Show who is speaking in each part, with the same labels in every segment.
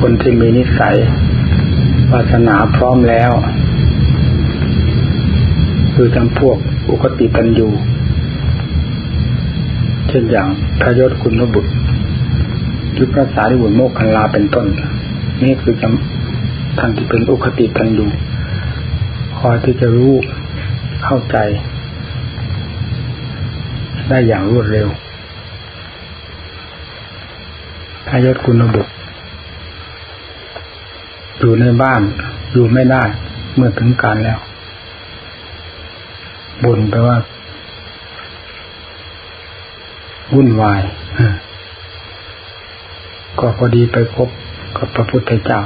Speaker 1: คนที่มีนิสัยวาสนาพร้อมแล้ว คือจำพวกอุคติปัญญูเช่นอย่างพระยศคุณบุตรหรือพระสารีบุตรโมกขันลาเป็นต้น นี่คือจำท่านที่เป็นอุคติปัญญูคอยที่จะรู้เข้าใจ ได้อย่างรวดเร็วพระยศคุณบุตร อยู่ในบ้านอยู่ไม่ได้ เมื่อถึงการแล้วบ่นไปว่าวุ่นวายก็พอดีไปพบกับพระพุทธเจ้า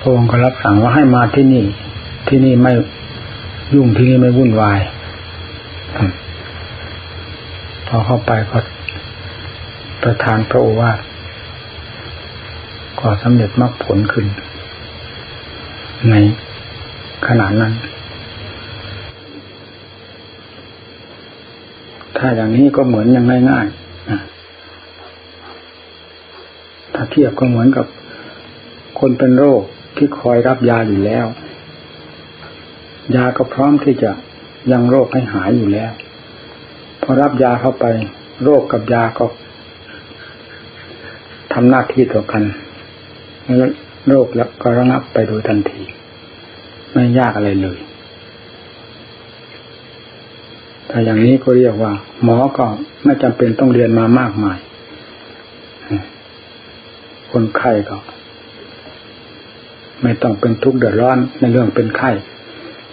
Speaker 1: พระองค์ก็รับสั่งว่าให้มาที่นี่ ที่นี่ไม่ยุ่งที่นี่ไม่วุ่นวายพอเข้าไปก็ประทานพระโอวาท ก็สำเร็จมรรคผลขึ้น ในขณะนั้น ถ้าอย่างนี้ก็เหมือนยังง่ายๆถ้าเทียบก็เหมือนกับคนเป็นโรคที่คอยรับยาอยู่แล้ว ยาก็พร้อมที่จะยังโรคให้หายอยู่แล้ว พอรับยาเข้าไป โรคกับยาก็ทำหน้าที่ต่อกัน โรคแล้วก็ระงับไปโดยทันที ไม่ยากอะไรเลยแต่อย่างนี้ก็เรียกว่า หมอก็ไม่จำเป็นต้องเรียนมามากมาย คนไข้ก็ ไม่ต้องเป็นทุกข์เดือดร้อนในเรื่องเป็นไข้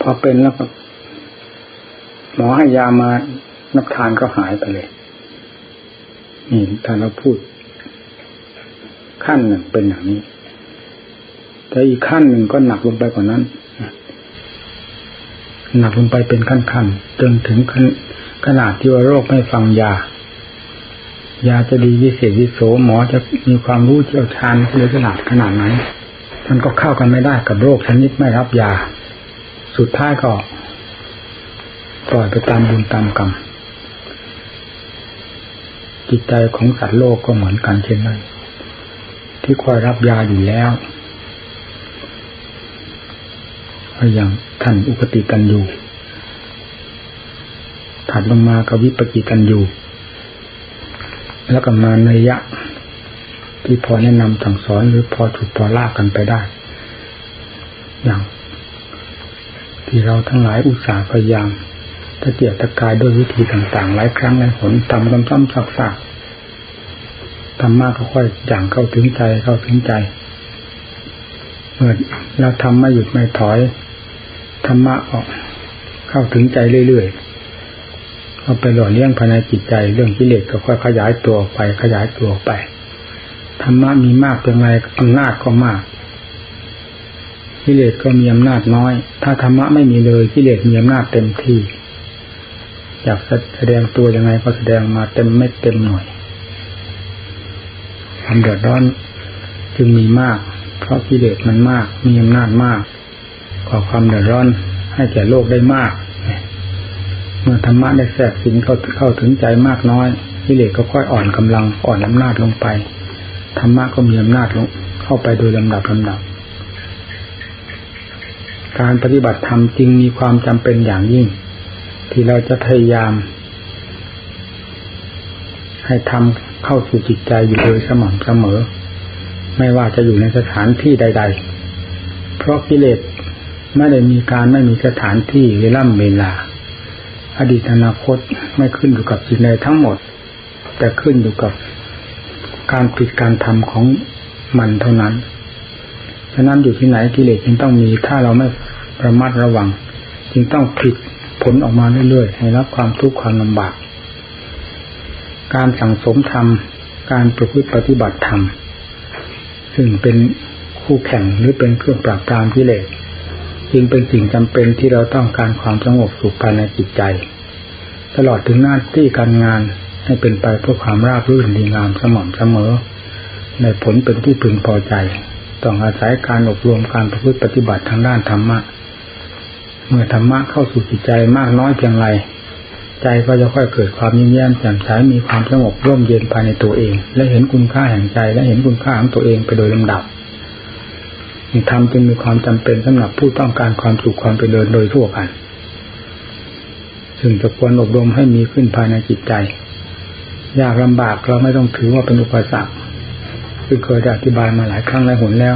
Speaker 1: พอเป็นแล้วก็หมอให้ยามานับทานก็หายไปเลยนี่ถ้าเราพูด ขั้นหนึ่งเป็นอย่างนี้ แต่อีกขั้นหนึ่งก็หนักลงไปกว่านั้นหนักลงไปเป็นขั้นขั้นจนถึงขนาดที่ว่าโรคไม่ฟังยา ยาจะดีวิเศษวิโสหมอจะมีความรู้เชี่ยวชาญเลยขนาดขนาดไหนมันก็เข้ากันไม่ได้กับโรคชนิดไม่รับยา สุดท้ายก็ปล่อยไปตามบุญตามกรรมจิตใจของสัตว์โลกก็เหมือนกันเช่นนั้นที่คอยรับยาอยู่แล้ว อย่างท่านอุปติกันอยู่ถัดลงมากวิปกิกันอยู่ แล้วก็มาในยะ ที่พอแนะนำสั่งสอนหรือพอถูกพอลากกันไปได้ อย่าง ที่เราทั้งหลายอุตส่าห์พยายามตะเกียกตะกายด้วยวิธีต่างๆ หลายครั้งหลายหนทำซ้ำๆซักๆทำมากก็ค่อยอย่างเข้าถึงใจเข้าถึงใจเมื่อเราทำไม่หยุดไม่ถอย ธรรมะออก เข้าถึงใจเรื่อยๆเอาไปหล่อเลี้ยงภายในจิตใจ เรื่องกิเลสก็ค่อยขยายตัวไป ขยายตัวไปธรรมะมีมากเป็นไรอำนาจก็มากกิเลสก็มีอำนาจน้อย ถ้าธรรมะไม่มีเลยกิเลสมีอำนาจเต็มที่อยากแสดงตัวยังไงก็แสดงมาเต็มเม็ดเต็มหน่วยความเดือดร้อนจึงมีมาก เพราะกิเลสมันมาก มีอำนาจมาก ก่อความเดือดร้อนให้แก่โลกได้มาก เมื่อธรรมะได้แทรกสิงเข้าเข้าถึงใจมากน้อยกิเลสก็ค่อยอ่อนกำลังอ่อนอำนาจลงไปธรรมะก็มีอำนาจลงเข้าไปโดยลำดับลำดับ การปฏิบัติธรรมจริงมีความจำเป็นอย่างยิ่ง ที่เราจะพยายาม ให้ทำเข้าสู่จิตใจอยู่โดยสม่ำเสมอ ไม่ว่าจะอยู่ในสถานที่ใด ๆ เพราะกิเลส ไม่ได้มีการไม่มีสถานที่เวล่ำเวลา อดีตอนาคตไม่ขึ้นอยู่กับสิ่งใดทั้งหมด แต่ขึ้นอยู่กับการผิดการทำของมันเท่านั้น ฉะนั้นอยู่ที่ไหนกิเลสจึงต้องมีถ้าเราไม่ระมัดระวัง จึงต้องผิดผลออกมาเรื่อยๆให้รับความทุกข์ความลำบาก การสั่งสมธรรม การประพฤติปฏิบัติธรรม ซึ่งเป็นคู่แข่งหรือเป็นเครื่องปราบปรามกิเลส จึงเป็นสิ่งจำเป็นที่เราต้องการความสงบสุขภายในจิตใจ ตลอดถึงหน้าที่การงานให้เป็นไปเพื่อความราบรื่นดีงามสม่ำเสมอ ในผลเป็นที่พึงพอใจ ต้องอาศัยการอบรมการประพฤติปฏิบัติทางด้านธรรมะ เมื่อธรรมะเข้าสู่จิตใจมากน้อยเพียงไรใจก็จะค่อยเกิดความยิ้มแย้มแจ่มใสมีความสงบร่มเย็นภายในตัวเอง และเห็นคุณค่าแห่งใจและเห็นคุณค่าของตัวเองไปโดยลำดับ ธรรมจึงมีความจำเป็นสำหรับผู้ต้องการความสุขความเจริญโดยทั่วกันซึ่งจะควรอบรมให้มีขึ้นภายในจิตใจ ยากลำบากเราไม่ต้องถือว่าเป็นอุปสรรคคือเคยอธิบายมาหลายครั้งหลายหนแล้ว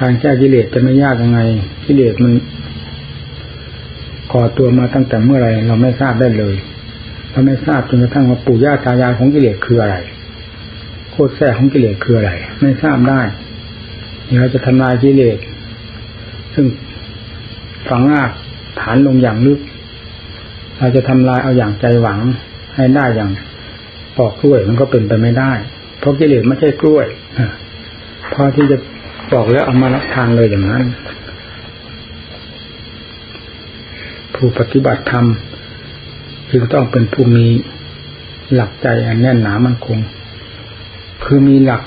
Speaker 1: การแก้กิเลสจะไม่ยากยังไงกิเลสมันก่อตัวมาตั้งแต่เมื่อไรเราไม่ทราบได้เลยเราไม่ทราบจนกระทั่งว่าปู่ย่าตายายของกิเลสคืออะไรโคตรแท้ของกิเลสคืออะไร ไม่ทราบได้ เราจะทำลายกิเลสซึ่งฝังรากฐานลงอย่างลึก เราจะทำลายเอาอย่างใจหวังให้ได้อย่างปอกกล้วยมันก็เป็นไปไม่ได้ เพราะกิเลสไม่ใช่กล้วยพอที่จะบอกแล้วเอามารับทานเลยอย่างนั้น ผู้ปฏิบัติธรรมจึงต้องเป็นผู้มีหลักใจอันแน่นหนามั่นคง คือมีหลัก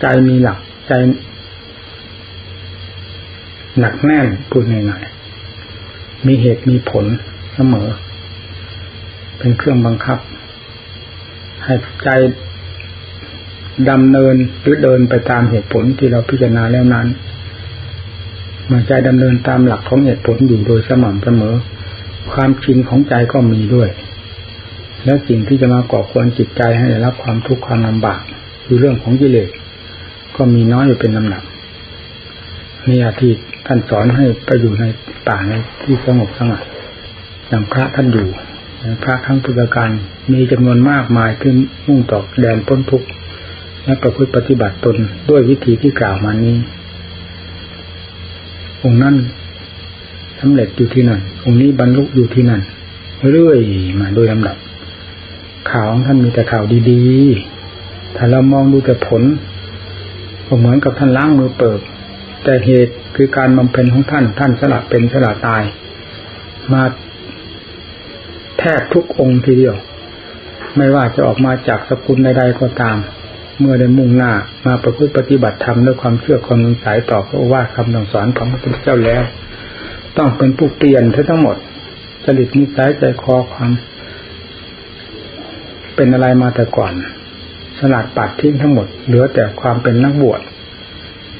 Speaker 1: ใจมีหลัก ใจหนักแน่นพูดง่ายๆมีเหตุมีผลเสมอ เป็นเครื่องบังคับ ให้ใจดำเนินหรือเดินไปตามเหตุผลที่เราพิจารณาแล้วนั้นเมื่อใจดำเนินตามหลักของเหตุผลอยู่โดยสม่ำเสมอ ความชินของใจก็มีด้วย และสิ่งที่จะมาก่อควรจิตใจให้ได้รับความทุกข์ความลำบากคือเรื่องของกิเลส ก็มีน้อยอยู่เป็นลำดับนี่อาทิตย์ท่านสอนให้ไปอยู่ในป่าในที่สงบสงัดอย่างพระท่านอยู่พระทั้งพุทธการมีจำนวนมากมายที่มุ่งต่อแดนพ้นทุกข์และประพฤติปฏิบัติตนด้วยวิธีที่กล่าวมานี้ องค์นั้นสำเร็จอยู่ที่นั่น องค์นี้บรรลุอยู่ที่นั่น เรื่อยมาโดยลำดับ ข่าวของท่านมีแต่ข่าวดีๆ ถ้าเรามองดูแต่ผล ก็เหมือนกับท่านล้างมือเปิด แต่เหตุคือการบำเพ็ญของท่านท่านสละเป็นสละตาย มาแทบทุกองค์ทีเดียว ไม่ว่าจะออกมาจากสกุลใดๆก็ตาม เมื่อได้มุ่งหน้ามาประพฤติปฏิบัติธรรมด้วยความเชื่อความสงสัยต่อพระว่าคำสอนของพระพุทธเจ้าแล้ว ต้องเป็นผู้เปลี่ยนทั้งหมดจริตนิสัยใจคอความเป็นอะไรมาแต่ก่อน สลัดปัดทิ้งทั้งหมด เหลือแต่ความเป็นนักบวช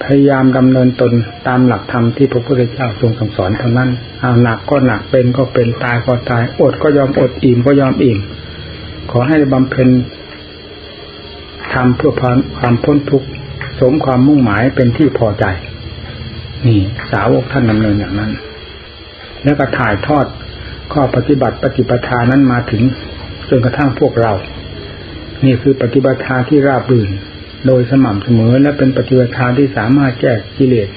Speaker 1: พยายามดำเนินตนตามหลักธรรมที่พระพุทธเจ้าทรงสั่งสอนเท่านั้นเอาหนักก็หนักเป็นก็เป็นตายก็ตาย อดก็ยอมอดอิ่มก็ยอมอิ่ม ขอให้บำเพ็ญทำเพื่อความพ้นทุกข์สมความมุ่งหมายเป็นที่พอใจ นี่สาวกท่านดำเนินอย่างนั้น แล้วก็ถ่ายทอดข้อปฏิบัติปฏิปทานั้นมาถึงจนกระทั่งพวกเรา นี่คือปฏิบัติที่ราบรื่น โดยสม่ำเสมอและเป็นปฏิบัติที่สามารถแก้กิเลส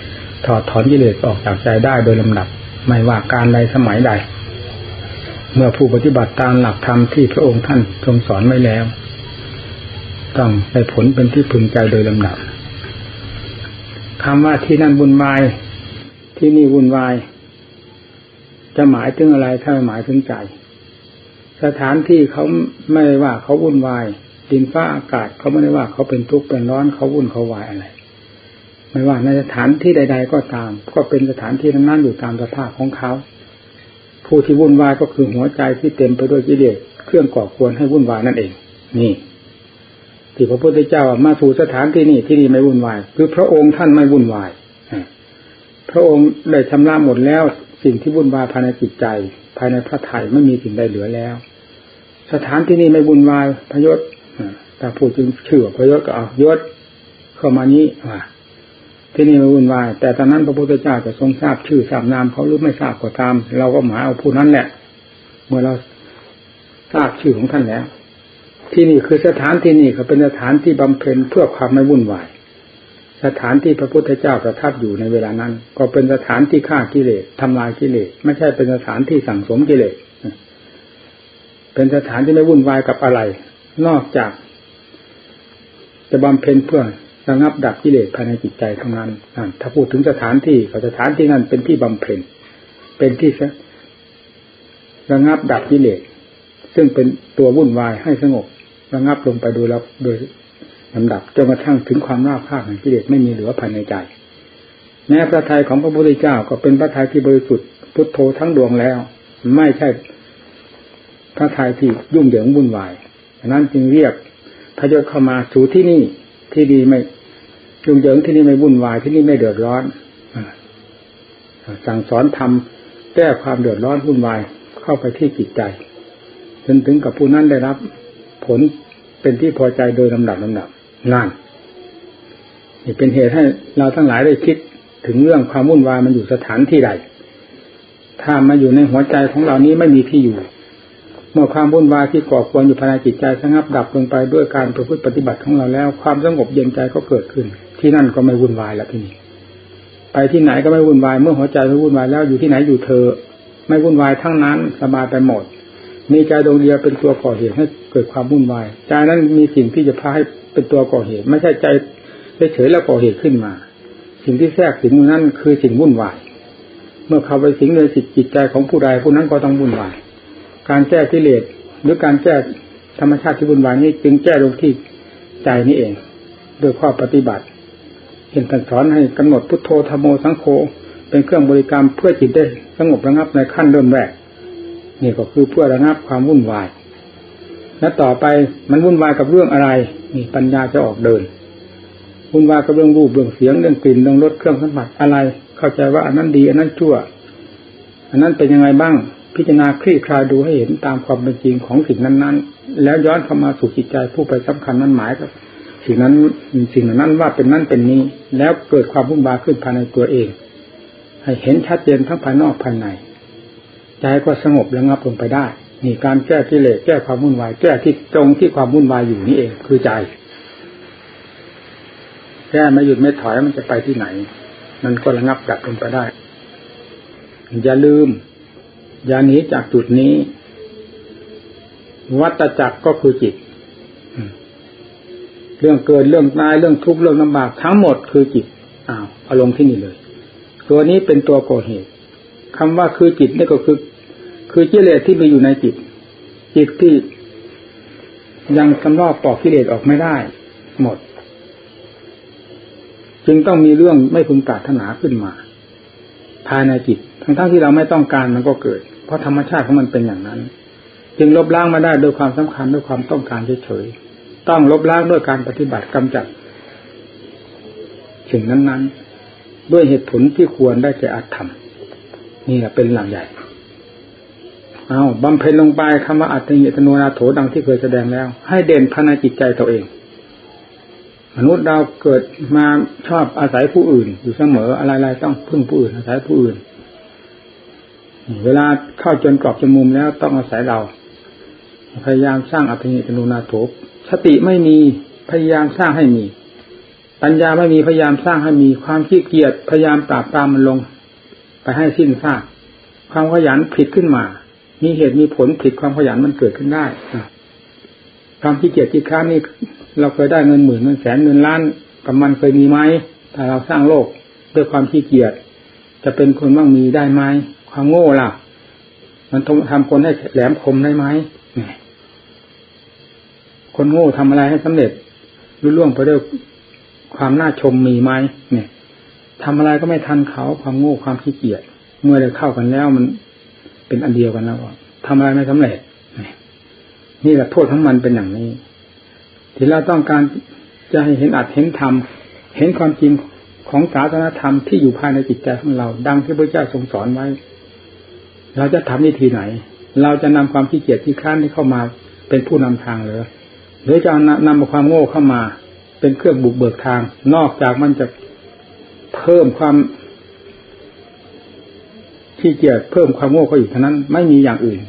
Speaker 1: ถอดถอนกิเลสออกจากใจได้โดยลำดับ ไม่ว่าการใดสมัยใด เมื่อผู้ปฏิบัติตามหลักธรรมที่พระองค์ท่านทรงสอนไว้แล้ว ต้องได้ผลเป็นที่พึงใจโดยลำดับคำว่าที่นั่นวุ่นวาย ที่นี่วุ่นวาย จะหมายถึงอะไรถ้าหมายถึงใจ สถานที่เขาไม่ว่าเขาวุ่นวาย ดินฟ้าอากาศเขาไม่ได้ว่าเขาเป็นทุกข์เป็นร้อนเขาวุ่นเขาวายอะไร ไม่ว่าในสถานที่ใด ๆ ก็ตาม ก็เป็นสถานที่นั้นอยู่ตามสภาพของเขาผู้ที่วุ่นวายก็คือหัวใจที่เต็มไปด้วยกิเลสเครื่องก่อควรให้วุ่นวายนั่นเอง นี่ที่พระพุทธเจ้ามาสู่สถานที่นี่ที่นี่ไม่วุ่นวาย คือพระองค์ท่านไม่วุ่นวายพระองค์ได้ชำระหมดแล้วสิ่งที่วุ่นวายภายในจิตใจ ภายในพระไถ่ไม่มีสิ่งใดเหลือแล้ว สถานที่นี่ไม่วุ่นวายพยศ แต่พูดจึงชื่อพยศก็เอายศเข้ามานี้ว่าที่นี่ไม่วุ่นวายแต่ตอนนั้นพระพุทธเจ้าจะทรงทราบชื่อทราบนามเขาหรือไม่ทราบก็ตาม เราก็หมายเอาผู้นั้นแหละ เมื่อเราทราบชื่อของท่านแล้ว ที่นี่คือสถานที่นี่เขาเป็นสถานที่บำเพ็ญเพื่อความไม่วุ่นวายสถานที่พระพุทธเจ้าประทับอยู่ในเวลานั้น ก็เป็นสถานที่ฆ่ากิเลสทำลายกิเลสไม่ใช่เป็นสถานที่สั่งสมกิเลสเป็นสถานที่ไม่วุ่นวายกับอะไร นอกจาก จะบำเพ็ญเพื่อระงับดับกิเลสภายในจิตใจเท่านั้นถ้าพูดถึงสถานที่ก็สถานที่นั้นเป็นที่บำเพ็ญ เป็นที่ระงับดับกิเลสซึ่งเป็นตัววุ่นวายให้สงบ ระงับลงไปโดยลโดยลำดับจนกระทั่งถึงความราบคาบแห่งกิเลสไม่มีเหลือภายในใจแม้พระทัยของพระพุทธเจ้าก็เป็นพระทัยที่บริสุทธิ์พุทโธทั้งดวงแล้ว ไม่ใช่พระทัยที่ยุ่งเหยิงวุ่นวาย ดังนั้นจึงเรียกพระยศเข้ามาสู่ที่นี่ที่ดีไม่ยุ่งเหยิงที่นี่ไม่วุ่นวายที่นี่ไม่เดือดร้อนสั่งสอนทำแก้ความเดือดร้อนวุ่นวายเข้าไปที่จิตใจจนถึงกับผู้นั้นได้รับ ผลเป็นที่พอใจโดยลำดับลำดับนั่นนี่เป็นเหตุให้เราทั้งหลายได้คิดถึงเรื่องความวุ่นวายมันอยู่สถานที่ใดถ้ามาอยู่ในหัวใจของเรานี้ไม่มีที่อยู่ เมื่อความวุ่นวายที่ก่อควรอยู่ภายในจิตใจสงับดับลงไปด้วยการประพฤติปฏิบัติของเราแล้ว ความสงบเย็นใจก็เกิดขึ้น ที่นั่นก็ไม่วุ่นวายแล้วที่นี่ไปที่ไหนก็ไม่วุ่นวายเมื่อหัวใจไม่วุ่นวายแล้วอยู่ที่ไหนอยู่เธอ ไม่วุ่นวายทั้งนั้นสบายไปหมด มีใจดวงเดียวเป็นตัวก่อเหตุให้เกิดความวุ่นวายใจนั้นมีสิ่งที่จะพาให้เป็นตัวก่อเหตุ ไม่ใช่ใจเฉยๆแล้วก่อเหตุขึ้นมา สิ่งที่แทรกสิงนั้นคือสิ่งวุ่นวายเมื่อเข้าไปสิงในจิตจิตใจของผู้ใดผู้นั้นก็ต้องวุ่นวาย การแก้กิเลสหรือการแก้ธรรมชาติที่วุ่นวายนี้จึงแก้ลงที่ใจนี่เองโดยข้อปฏิบัติเห็นท่านสอนให้กำหนดพุทโธธโมสังโฆเป็นเครื่องบริกรรมเพื่อจิตได้สงบระงับในขั้นเริ่มแรกนี่ก็คือเพื่อระงับความวุ่นวาย และต่อไปมันวุ่นวายกับเรื่องอะไรนี่ปัญญาจะออกเดินวุ่นวายกับเรื่องรูปเรื่องเสียงเรื่องกลิ่นเรื่องรสเครื่องสัมผัสอะไร เข้าใจว่าอันนั้นดีอันนั้นชั่ว อันนั้นเป็นยังไงบ้าง พิจารณาคลี่คลายดูให้เห็นตามความเป็นจริงของสิ่งนั้นๆ แล้วย้อนเข้ามาสู่จิตใจผู้ไปสำคัญนั้นหมายกับสิ่งนั้นสิ่งนั้นว่าเป็นนั้นเป็นนี้ แล้วเกิดความวุ่นวายขึ้นภายในตัวเอง ให้เห็นชัดเจนทั้งภายนอกภายในใจก็สงบระงับลงไปได้นี่การแก้ที่เลสแก้ความวุ่นวายแก้ที่ตรงที่ความวุ่นวายอยู่นี่เองคือใจแก้ไม่หยุดไม่ถอยมันจะไปที่ไหน มันก็ระงับดับลงไปได้ อย่าลืม อย่าหนีจากจุดนี้ วัตจักรก็คือจิต เรื่องเกิดเรื่องตายเรื่องทุกข์เรื่องลำบากทั้งหมดคือจิตอ้าวอาลงที่นี่เลย ตัวนี้เป็นตัวก่อเหตุคำว่าคือจิตนี่ก็คือ คือกิเลสที่มีอยู่ในจิต จิตที่ยังกำลอกปอกกิเลสออกไม่ได้ หมด จึงต้องมีเรื่องไม่พึงปรารถนาขึ้นมา ภายในจิต ทั้งๆทที่เราไม่ต้องการมันก็เกิด เพราะธรรมชาติของมันเป็นอย่างนั้น จึงลบล้างมาได้โดยความสำคัญด้วยความต้องการเฉยๆต้องลบล้างด้วยการปฏิบัติกำจัดสิ่งนั้นๆ ด้วยเหตุผลที่ควรได้แก่อัตธรรมนี่แหละเป็นหลักใหญ่เอาบำเพ็ญลงไปคำว่าอัตติยตโนนาโถดังที่เคยแสดงแล้ว ให้เด่นภายในจิตใจตัวเอง มนุษย์เราเกิดมาชอบอาศัยผู้อื่น อยู่เสมออะไรๆต้องพึ่งผู้อื่น อาศัยผู้อื่น เวลาเข้าจนกรอบจนมุมแล้วต้องอาศัยเรา พยายามสร้างอัตติยตโนนาโถสติไม่มีพยายามสร้างให้มี ปัญญาไม่มีพยายามสร้างให้มี ความขี้เกียจพยายามปราบตามมันลง ไปให้สิ้นซากความขยันผิดขึ้นมา มีเหตุมีผลผิดความขยันมันเกิดขึ้นได้ความขี้เกียจที่ค้านนี่เราเคยได้เงินหมื่นเงินแสนเงินล้านกับมันเคยมีไหมถ้าเราสร้างโลกด้วยความขี้เกียจจะเป็นคนว่งมีได้ไหม ความโง่ล่ะ มันทำคนให้แหลมคมได้ไหมคนโง่ทำอะไรให้สำเร็จรุ่ล่วงไปด้วยความน่าชมมีไหมเนี่ยทำอะไรก็ไม่ทันเขาความโง่ความขี้เกียจเมื่อได้เข้ากันแล้วมันเป็นอันเดียวกันแล้วทำอะไรไม่สำเร็จนี่แหละโทษทั้งมันเป็นอย่างนี้ ที่เราต้องการจะให้เห็นอัดเห็นธรรมเห็นความจริงของศาสนธรรมที่อยู่ภายในจิตใจของเรา ดังที่พระเจ้าทรงสอนไว้ เราจะทำวิธีไหน เราจะนำความขี้เกียจที่ค้านนี้เข้ามาเป็นผู้นำทางหรือหรือจะนำความโง่เข้ามา เป็นเครื่องบุกเบิกทาง นอกจากมันจะเพิ่มความที่เกียจเพิ่มความโง่เข้าอีกเท่านั้นไม่มีอย่างอื่น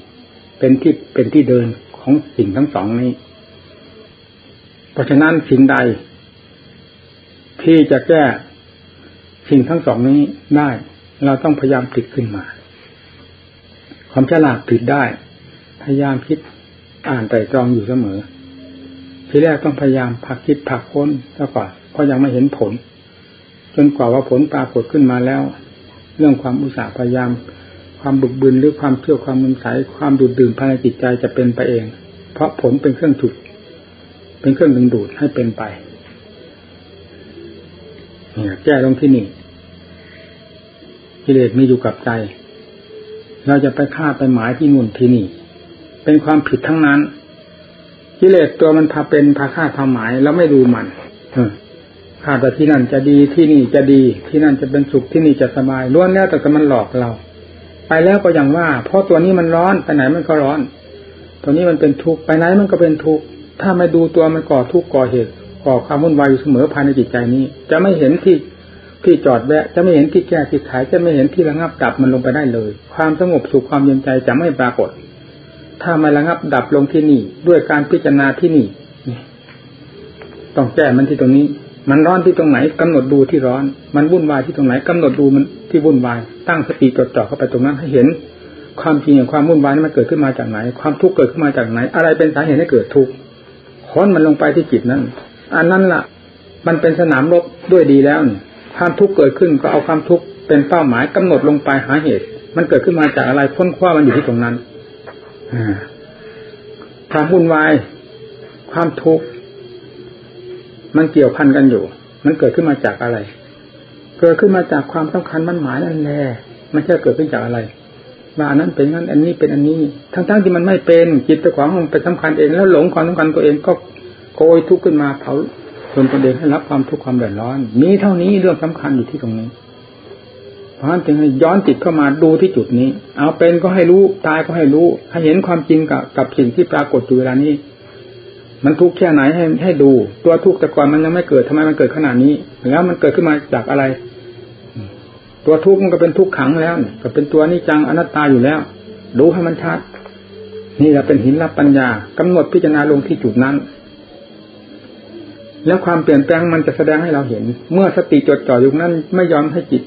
Speaker 1: เป็นที่เป็นที่เดินของสิ่งทั้งสองนี้ เพราะฉะนั้นสิ่งใด ที่จะแก้สิ่งทั้งสองนี้ได้ เราต้องพยายามติดขึ้นมา ความฉลาดติดได้ พยายามคิดอ่านไตรตรองอยู่เสมอ ทีแรกต้องพยายามผักคิดผักค้นซะก่อนเพราะยังไม่เห็นผล จนกว่าว่าผลปรากฏขึ้นมาแล้ว เรื่องความอุตสาห์พยายาม ความบึกบึนหรือความเชื่อความมุนใสความดูดดื่มภายในจิตใจจะเป็นไปเอง เพราะผลเป็นเครื่องจุดเป็นเครื่องดึงดูดให้เป็นไปเนี่ยแก้ตรงที่นี่กิเลสมีอยู่กับใจ เราจะไปฆ่าไปหมายที่นุ่นที่นี่ เป็นความผิดทั้งนั้นกิเลสตัวมันพาเป็นพาฆ่าทาหมายแล้วไม่ดูมันข้าแต่ที่นั่นจะดีที่นี่จะดี ที่นั่นจะเป็นสุขที่นี่จะสบายล้วนแล้วแต่มันหลอกเรา ไปแล้วก็อย่างว่า เพราะตัวนี้มันร้อนไปไหนมันก็ร้อน ตัวนี้มันเป็นทุกข์ไปไหนมันก็เป็นทุกข์ถ้าไม่ดูตัวมันก่อทุกข์ก่อเหตุก่อความวุ่นวายอยู่เสมอภายในจิตใจนี้ จะไม่เห็นที่ ที่จอดแวะจะไม่เห็นที่แก้ที่ขายจะไม่เห็นที่ระงับดับมันลงไปได้เลย ความสงบสุขความเย็นใจจะไม่ปรากฏ ถ้าไม่ระงับดับลงที่นี่ ด้วยการพิจารณาที่นี่ต้องแก้มันที่ตรงนี้ มันร้อนที่ตรงไหนกำหนดดูที่ร้อน มันวุ่นวายที่ตรงไหนกำหนดดูมันที่วุ่นวาย ตั้งสติจดจ่อเข้าไปตรงนั้นให้เห็น ความจริงองความวุ่นวายนั้นมันเกิดขึ้นมาจากไหน ความทุกข์เกิดขึ้นมาจากไหน อะไรเป็นสาเหตุให้เกิดทุกข์ค้นมันลงไปที่จิตนั้น อันนั้นล่ะ มันเป็นสนามรบด้วยดีแล้วเนี่ย ความทุกข์เกิดขึ้นก็เอาความทุกข์เป็นเป้าหมายกำหนดลงไปหาเหตุ มันเกิดขึ้นมาจากอะไรค้นคว้ามันอยู่ที่ตรงนั้นความวุ่นวายความทุกข์มันเกี่ยวพันกันอยู่ มันเกิดขึ้นมาจากอะไร เกิดขึ้นมาจากความสำคัญมันหมายนั่นแหละมันจะเกิดขึ้นจากอะไรว่าอันนั้นเป็นนั้นอันนี้เป็นอันนี้ ทั้งๆที่มันไม่เป็นจิตตะขวางมันไปสำคัญเองแล้วหลงความสำคัญตัวเองก็โกยทุกข์ขึ้นมาเผา นตนเองให้รับความทุกข์ความเดือดร้อน มีเท่านี้เรื่องสำคัญอยู่ที่ตรงนี้ เพราะฉะนั้นจึงให้ย้อนจิตเข้ามาดูที่จุดนี้ เอาเป็นก็ให้รู้ ตายก็ให้รู้ ให้เห็นความจริงกับกับสิ่งที่ปรากฏอยู่เวลานี้ มันทุกข์แค่ไหนให้ให้ดู ตัวทุกข์แต่ก่อนมันยังไม่เกิดทำไมมันเกิดขนาดนี้ แล้วมันเกิดขึ้นมาจากอะไร ตัวทุกข์มันก็เป็นทุกขังแล้วก็เป็นตัวนิจังอนัตตาอยู่แล้ว ดูให้มันชัด นี่แหละเป็นหินรับปัญญากำหนดพิจารณาลงที่จุดนั้น แล้วความเปลี่ยนแปลงมันจะแสดงให้เราเห็น เมื่อสติจดจ่ออยู่นั้นไม่ยอมให้จิต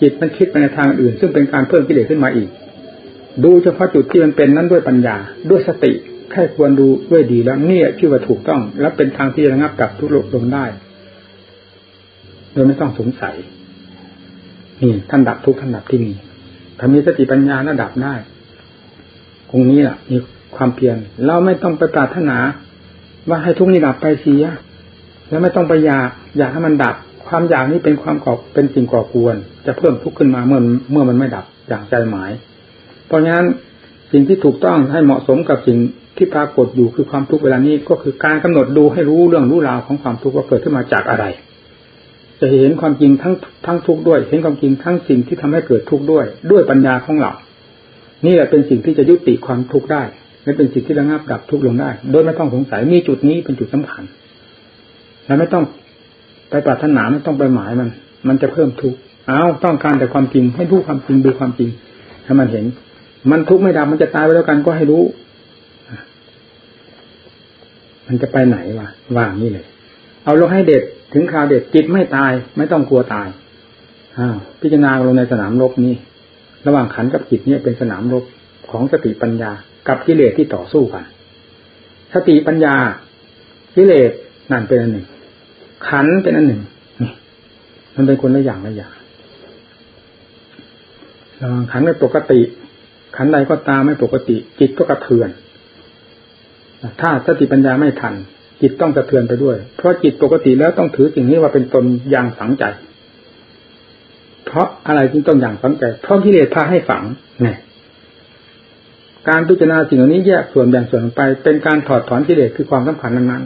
Speaker 1: จิตมันคิดไปในทางอื่น ซึ่งเป็นการเพิ่มกิเลสขึ้นมาอีก ดูเฉพาะจุดที่มันเป็นนั้นด้วยปัญญา ด้วยสติแค่ควรดูด้วยดีแล้วนี่ชื่อว่าถูกต้อง และเป็นทางที่ระงับกับทุกโลกลงได้โดยไม่ต้องสงสัยนี่ท่านดับทุกท่านดับที่นี่ถ้ามีสติปัญญาระดับได้ตรงนี้แหละมีความเพียรเราไม่ต้องไปปรารถนา ว่าให้ทุกนี้ดับไปเสีย แล้วไม่ต้องไปอยากอยากให้มันดับ ความอยากนี้เป็นความก่อเป็นสิ่งก่อกวน จะเพิ่มทุกข์ขึ้นมาเมื่อเมื่อมันไม่ดับอย่างใจหมาย เพราะงั้นสิ่งที่ถูกต้องให้เหมาะสมกับสิ่งที่ปรากฏอยู่คือความทุกข์เวลานี้ก็คือการกำหนดดูให้รู้เรื่องรู้ราวของความทุกข์ว่าเกิดขึ้นมาจากอะไร จะเห็นความจริงทั้งทั้งทุกข์ด้วย เห็นความจริงทั้งสิ่งที่ทำให้เกิดทุกข์ด้วย ด้วยปัญญาของเรา นี่แหละเป็นสิ่งที่จะยุติความทุกข์ได้และเป็นสิ่งที่ระงับดับทุกข์ลงได้ โดยไม่ต้องสงสัยมีจุดนี้เป็นจุดสำคัญ แล้วไม่ต้องไปปรารถนาไม่ต้องไปหมายมัน มันจะเพิ่มทุกข์เอาต้องการแต่ความจริง ให้รู้ความจริงดูความจริงให้มันเห็น มันทุกข์ไม่ดับมันจะตายไปแล้วกันก็ให้รู้ มันจะไปไหนวะว่างนี่เลย เอาลงให้เด็ดถึงคราวเด็ดจิตไม่ตาย ไม่ต้องกลัวตายอ้าวพิจารณาลงในสนามรบนี่ระหว่างขันกับจิตเนี่ยเป็นสนามรบของสติปัญญา กับกิเลสที่ต่อสู้กันสติปัญญากิเลสนั่นเป็นอันหนึ่ง ขันเป็นอันหนึ่งนี่มันเป็นคนละอย่างละอย่างระหว่างขันไม่ปกติ ขันใดก็ตามไม่ปกติ จิตก็กระเทือน ถ้าสติปัญญาไม่ทัน จิตต้องกระเทือนไปด้วย เพราะจิตปกติแล้วต้องถือสิ่งนี้ว่าเป็นตนอย่างฝังใจ เพราะอะไรจึงต้องอย่างฝังใจ เพราะกิเลสพาให้ฝังเนี่ยการพิจารณาสิ่งเหล่านี้แยกส่วนแบ่งส่วนไป เป็นการถอดถอนกิเลสคือความสำคัญนั้น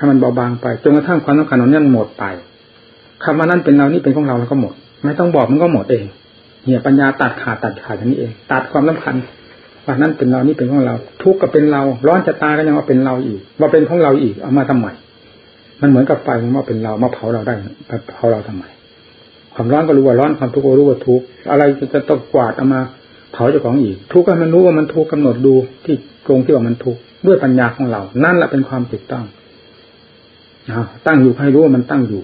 Speaker 1: ให้มันเบาบางไปจนกระทั่งความสำคัญนั้นหมดไปคำว่านั้นเป็นเรานี่เป็นของเราแล้วก็หมด ไม่ต้องบอกมันก็หมดเองเนี่ยปัญญาตัดขาดตัดขาดอย่างนี้เอง ตัดความสำคัญว่านั้นเป็นเรานี่เป็นของเรา ทุกข์ก็เป็นเราร้อนจะตายก็ยังว่าเป็นเราอีกว่าเป็นของเราอีกเอามาทำไมมันเหมือนกับไฟมันว่าเป็นเรามาเผาเราได้เผาเราทำไมความร้อนก็รู้ว่าร้อนความทุกข์ก็รู้ว่าทุกข์อะไรจะต้องกวาดเอามาเผาเจ้าของอีก ทุกข์ก็มันรู้ว่ามันทุกข์กำหนดดูที่ตรงที่ว่ามันทุกข์ด้วยปัญญาของเรา นั่นแหละเป็นความถูกต้อง ตั้งอยู่ให้รู้ว่ามันตั้งอยู่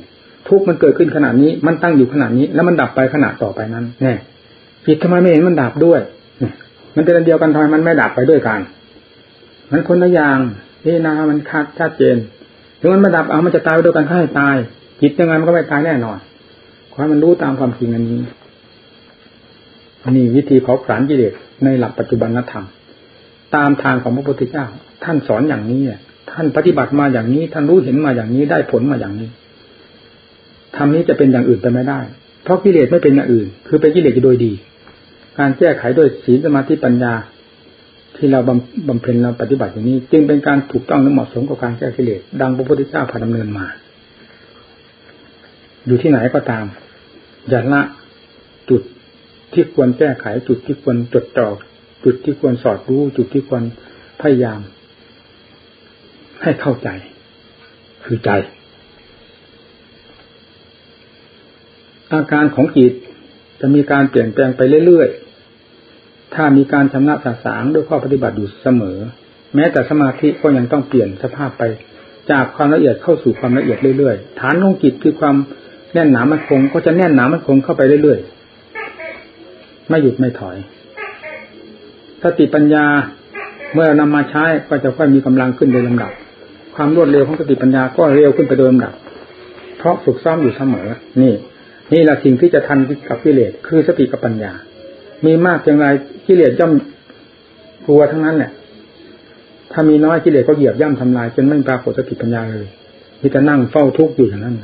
Speaker 1: ทุกมันเกิดขึ้นขนาดนี้ มันตั้งอยู่ขนาดนี้ แล้วมันดับไปขนาดต่อไปนั้นแน่จิตทำไมไม่เห็นมันดับด้วยมันเป็นอันเดียวกันทำไมมันไม่ดับไปด้วยกัน มันคนละอย่างนี่นามันคาดชัดเจนถึงมันไม่ดับเอามันจะตายไปด้วยกันให้ตาย จิตยังไงมันก็ไม่ตายแน่นอนขอให้มันรู้ตามความจริงอันนี้นี่วิธีเผาผลาญกิเลสในหลักปัจจุบันธรรม ตามทางของพระพุทธเจ้า ท่านสอนอย่างนี้เนี่ย ท่านปฏิบัติมาอย่างนี้ ท่านรู้เห็นมาอย่างนี้ได้ผลมาอย่างนี้ทำนี้จะเป็นอย่างอื่นไปไม่ได้ เพราะกิเลสไม่เป็นอย่างอื่น คือเป็นกิเลสโดยดี การแก้ไขด้วยศีลสมาธิปัญญา ที่เราบำเพ็ญเราปฏิบัติอย่างนี้ จึงเป็นการถูกต้องและเหมาะสมกับการแก้กิเลสดังพระพุทธเจ้าพาดำเนินมา อยู่ที่ไหนก็ตามอย่าละจุดที่ควรแก้ไขจุดที่ควรจดจ่อจุดที่ควรสอดรู้จุดที่ควรพยายาม ให้เข้าใจ คือใจ อาการของจิตจะมีการเปลี่ยนแปลงไปเรื่อยๆ ถ้ามีการชำระสาสางด้วยข้อปฏิบัติอยู่เสมอ แม้แต่สมาธิก็ยังต้องเปลี่ยนสภาพไป จากความละเอียดเข้าสู่ความละเอียดเรื่อยๆ ฐานของจิตคือความแน่นหนามันคง ก็จะแน่นหนามันคงเข้าไปเรื่อยๆ ไม่หยุดไม่ถอยสติปัญญาเมื่อนำมาใช้ก็จะค่อยมีกำลังขึ้นโดยลำดับ ความรวดเร็วของสติปัญญาก็เร็วขึ้นไปโดยลำดับ เพราะฝึกซ้อมอยู่เสมอ นี่ นี่แหละสิ่งที่จะทันกับกิเลสคือสติกับปัญญา มีมากเพียงไรกิเลสย่อมกลัวทั้งนั้นแหละถ้ามีน้อยกิเลสก็เหยียบย่ำทำลายจนไม่ปรากฏสติปัญญาเลยมีแต่นั่งเฝ้าทุกข์อยู่อย่างนั้น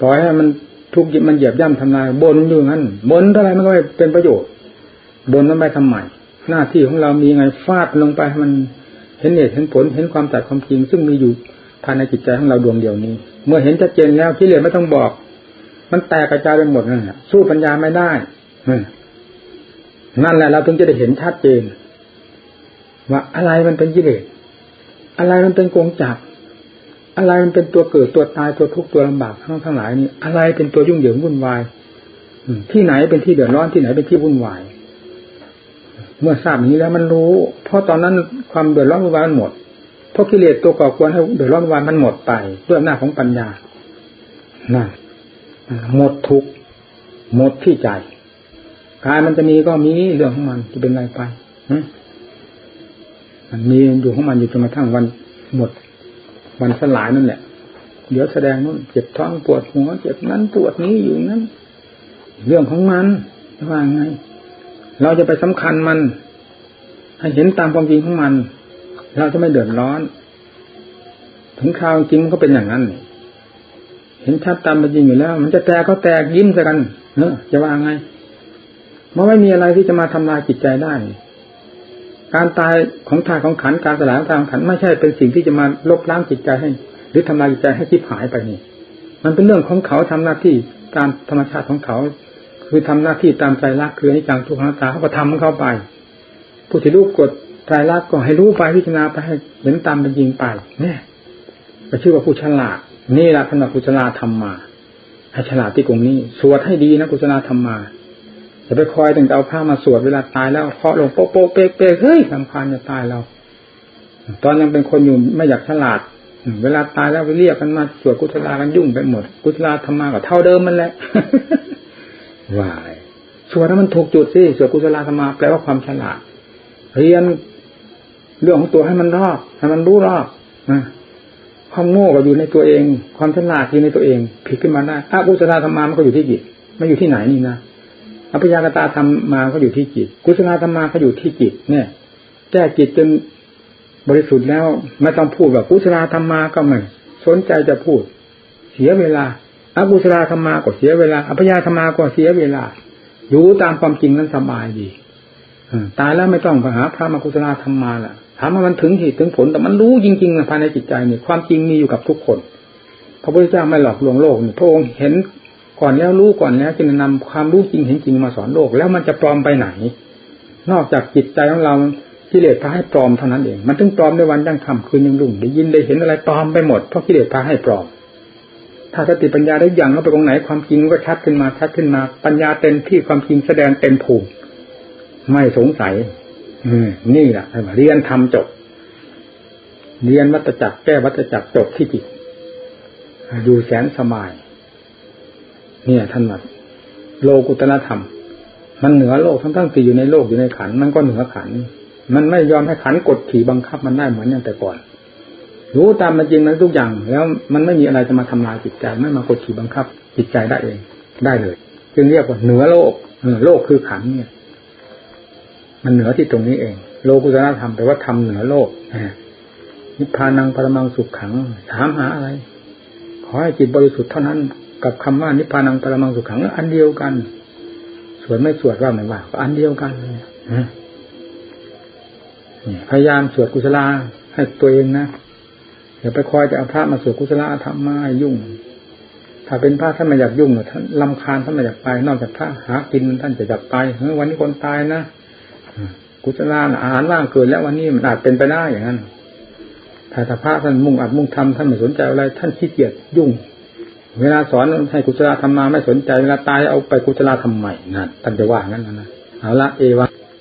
Speaker 1: ปล่อยให้มันทุกข์มันเหยียบย่ำทำลายบนอยู่งั้นบนเท่าไรมันก็ไม่เป็นประโยชน์บนนั้นไปทำใหม่หน้าที่ของเรามีไงฟาดลงไปมัน เห็นเหตุเห็นผลเห็นความตัดความจริง ซึ่งมีอยู่ภายในจิตใจของเราดวงเดียวนี้ เมื่อเห็นชัดเจนแล้วกิเลสไม่ต้องบอก มันแตกกระจายไปหมดนั่นแหละสู้ปัญญาไม่ได้นั่นแหละเราถึงจะได้เห็นชัดเจน ว่าอะไรมันเป็นกิเลสอะไรมันเป็นกงจักอะไรมันเป็นตัวเกิดตัวตายตัวทุกข์ตัวลำบากทั้งทั้งหลายนี่อะไรเป็นตัวยุ่งเหยิงวุ่นวายที่ไหนเป็นที่เดือดร้อนที่ไหนเป็นที่วุ่นวาย เมื่อทราบนี้แล้วมันรู้ เพราะตอนนั้นความเดือดร้อนวุ่นวายมันหมด เพราะกิเลสตัวก่อควรให้เดือดร้อนวุ่นวายมันหมดไปด้วยอำนาจของปัญญานั่นหมดทุกหมดที่ใจกายมันจะมีก็มีเรื่องของมันจะเป็นไรไปมันมีอยู่ของมันอยู่จนกระทั่งวันหมด วันสลายนั่นแหละ เดี๋ยวแสดงนู่นเจ็บท้องปวดหัวเจ็บนั้นปวดนี้อยู่นั้น เรื่องของมันว่าไง เราจะไปสำคัญมัน ให้เห็นตามความจริงของมัน เราจะไม่เดือดร้อน ถึงคราวจริงมันก็เป็นอย่างนั้น เห็นชัดตามเป็นจริงอยู่แล้ว มันจะแตกก็แตกยิ้มซะกันเนอะจะว่าไงมันไม่มีอะไรที่จะมาทำลายจิตใจได้ การตายของธาตุของขันการสลายของธาตุของขันไม่ใช่เป็นสิ่งที่จะมาลบล้างจิตใจให้ หรือทำลายจิตใจให้ทิพหายไปนี่ มันเป็นเรื่องของเขาทำหน้าที่ตามธรรมชาติของเขา คือทำหน้าที่ตามใจรักคืออนิจจังทุกขังตาเขาก็ทำของเข้าไป ผู้ที่รู้กฎใจรักก็ให้รู้ไปพิจารณาไปให้เห็นตามเป็นจริงไป เนี่ยก็ชื่อว่าผู้ฉลาดนี่แหละขณะกุศลธรรมมาให้ฉลาดที่ตรงนี้ สวดให้ดีนะกุศลธรรมมาอย่าไปคอยถึงเอาผ้ามาสวดเวลาตายแล้วเคาะลงโป๊ะโป๊ะเป๊ะเป๊ะเฮ้ยสำคัญจะตายเรา ตอนยังเป็นคนอยู่ไม่อยากฉลาด เวลาตายแล้วไปเรียกกันมาสวดกุศลากันยุ่งไปหมด กุศลธรรมมาก็เท่าเดิมมันแหละ ว่ายสวดแล้วมันถูกจุดสิสวดกุศลธรรมาแปลว่าความฉลาดเรียนเรื่องของตัวให้มันรอบให้มันรู้รอบนะความโง่ก็อยู่ในตัวเอง ความฉลาดอยู่ในตัวเอง ผิดขึ้นมาได้อากุศลธรรมามันก็อยู่ที่จิตไม่อยู่ที่ไหนนี่นะอภิญญากตาธรรมมาก็อยู่ที่จิต กุศลธรรมาก็อยู่ที่จิต เนี่ย แก้จิตจนบริสุทธิ์แล้วไม่ต้องพูดแบบกุศลธรรมาก็ไม่สนใจจะพูด เสียเวลา อากุศลธรรมาก็เสียเวลาอภิญาธรรมาก็เสียเวลา อยู่ตามความจริงนั้นสบายดีตายแล้วไม่ต้องไปหาพระมากุศลธรรมาละถามว่ามันถึงเหตุถึงผลแต่มันรู้จริงๆนะภายในจิตใจเนี่ยความจริงมีอยู่กับทุกคน พระพุทธเจ้าไม่หลอกลวงโลกนี่พระองค์เห็นก่อนแล้วรู้ก่อนแล้วจึงนำความรู้จริงเห็นจริงมาสอนโลก แล้วมันจะปลอมไปไหน นอกจากจิตใจของเรากิเลสพาให้ปลอมเท่านั้นเอง มันถึงปลอมในวันยังคำคืนยังรุ่งได้ยินได้เห็นอะไรปลอมไปหมดเพราะกิเลสพาให้ปลอม ถ้าสติปัญญาได้อย่างแล้วไปตรงไหนความจริงก็ชัดขึ้นมาชัดขึ้นมา ปัญญาเต็มที่ความจริงแสดงเต็มภูมิไม่สงสัยนี่แหละเรียนทำจบ เรียนวัตจักรแก้วัตจักรจบที่จิตอยู่แสนสบาย เนี่ยท่านว่าโลกุตละธรรม มันเหนือโลกทั้งทั้งที่อยู่ในโลกอยู่ในขันมันก็เหนือขัน มันไม่ยอมให้ขันกดขี่บังคับมันได้เหมือนอย่างแต่ก่อน รู้ตามมันจริงนั้นทุกอย่าง แล้วมันไม่มีอะไรจะมาทำลายจิตใจไม่มากดขี่บังคับ จิตใจได้เองได้เลย จึงเรียกว่าเหนือโลกโลกคือขันเนี่ย มันเหนือที่ตรงนี้เอง โลกุตละธรรมแปลว่าทำเหนือโลกนิพพานังปรมังสุขขังถามหาอะไร ขอให้จิตบริสุทธิ์เท่านั้น กับคำว่านิพพานังปรมังสุขขังอันเดียวกันสวดไม่สวดว่าไม่ว่าก็อันเดียวกันพยายามสวดกุศลาให้ตัวเองนะ อย่าไปคอยแต่เอาพระมาสวดกุศลาธรรมมายุ่ง ถ้าเป็นพระท่านไม่อยากยุ่งท่านลำคาญท่านไม่อยากไป นอกจากพระหากินท่านจะอยากไปเฮ้ยวันนี้คนตายนะกุศลาอาหารว่างเกินแล้ววันนี้มันอาจเป็นไปได้อย่างนั้นถ้าถ้าพระท่านมุ่งอัดมุ่งทำท่านไม่สนใจอะไรท่านขี้เกียจยุ่ง เวลาสอนให้กุศลธรรมมาไม่สนใจเวลาตายเอาไปกุศลธรรมใหม่นั่นท่านจะว่างั้นนะเอาละเอวะ